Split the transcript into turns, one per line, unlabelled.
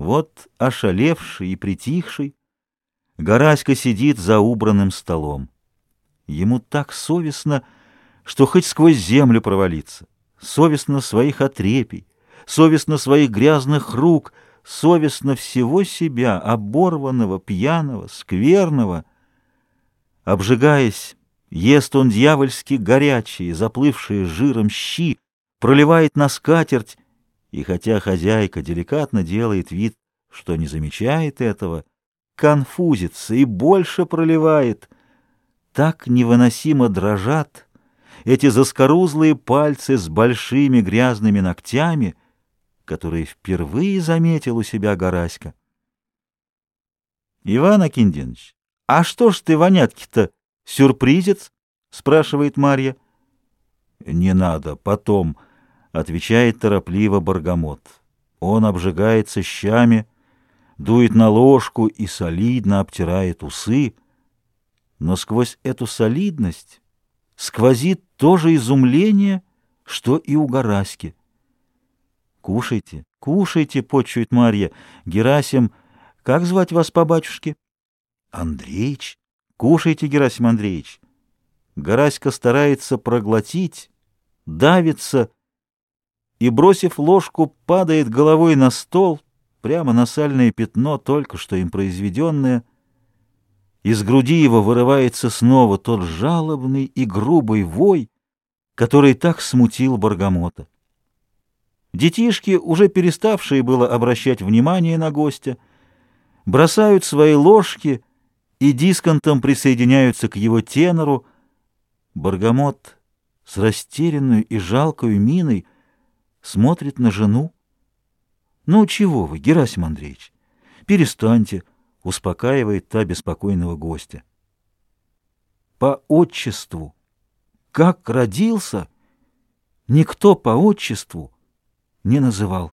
Вот ошалевший и притихший, Гораська сидит за убранным столом. Ему так совестно, что хоть сквозь землю провалиться. Совестно своих отрепий, совестно своих грязных рук, совестно всего себя, оборванного, пьяного, скверного. Обжигаясь, ест он дьявольски горячие, заплывшие жиром щи, проливает на скатерть, и хотя хозяйка деликатно делает вид, что не замечает этого, конфузится и больше проливает. Так невыносимо дрожат эти заскорузлые пальцы с большими грязными ногтями, которые впервые заметил у себя Гораська. — Иван Акиндинович, а что ж ты, вонятки-то, сюрпризец? — спрашивает Марья. — Не надо, потом, — отвечает торопливо Баргамот. Он обжигается щами, — дует на ложку и солидно обтирает усы, но сквозь эту солидность сквозит то же изумление, что и у Гораськи. «Кушайте, кушайте», — почует Марья. «Герасим, как звать вас по батюшке?» «Андреич. Кушайте, Герасим Андреевич». Гораська старается проглотить, давится и, бросив ложку, падает головой на стол — прямо на сальное пятно, только что им произведенное. Из груди его вырывается снова тот жалобный и грубый вой, который так смутил Баргамота. Детишки, уже переставшие было обращать внимание на гостя, бросают свои ложки и дисконтом присоединяются к его тенору. Баргамот с растерянной и жалкой миной смотрит на жену, «Ну чего вы, Герасим Андреевич? Перестаньте», — успокаивает та беспокойного гостя. «По отчеству, как родился, никто по отчеству не называл».